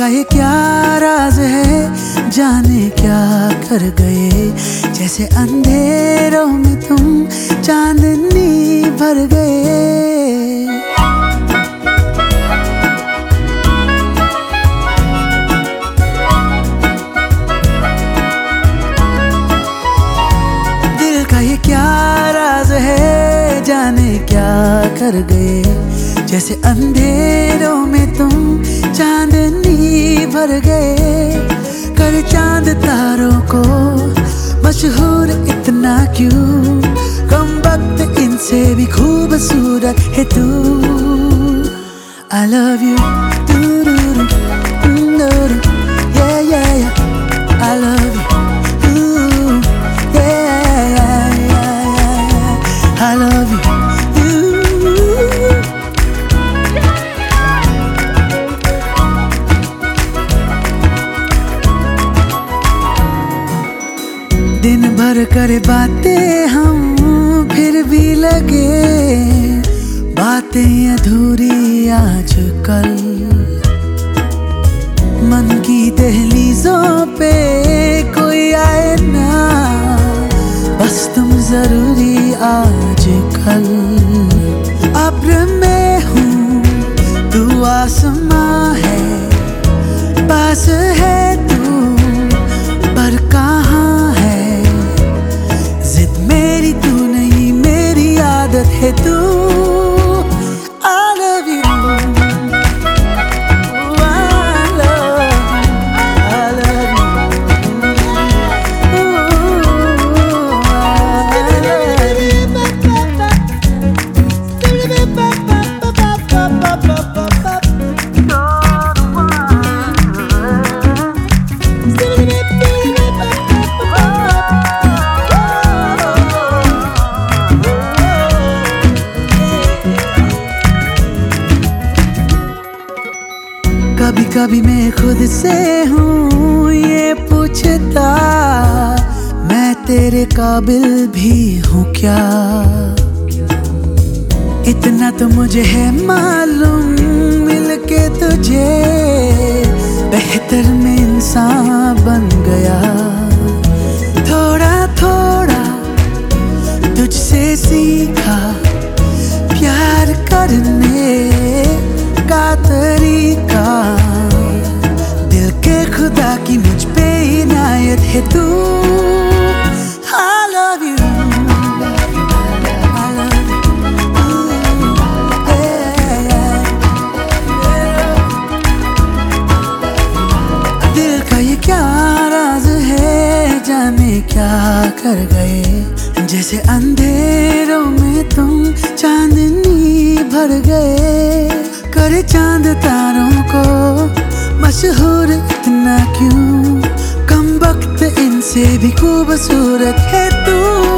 क्या राज है? जाने क्या कर गए? जैसे अंधेरों में तुम चांदनी भर गए। कर गए। जैसे अंधेरों में तुम चांदनी भर गए। कर चाँद तारों को मशहूर इतना क्यों? कम वक्त इनसे भी खूबसूरत है तू। I love you दिन भर कर बातें हम, फिर भी लगे। बातें अधूरी आज कल। मन की दहलीजों पे कोई आए ना। बस तुम ज़रूरी आज कल। अब्र में हूँ, तू आसमां है, पास है आदत है कभी मैं खुद से हूँ, ये पूछता, मैं तेरे काबिल भी हूँ क्या? इतना तो मुझे है मालूम, मिलके तुझे बेहतर में इंसान बन गया। थोड़ा थोड़ा तुझसे सीखा का ये क्या राज है, जाने क्या कर गए? जैसे अंधेरों में तुम चांदनी भर गए। कर चाँद तारों को मशहूर इतना क्यों? वक्त इनसे भी खूबसूरत है तू।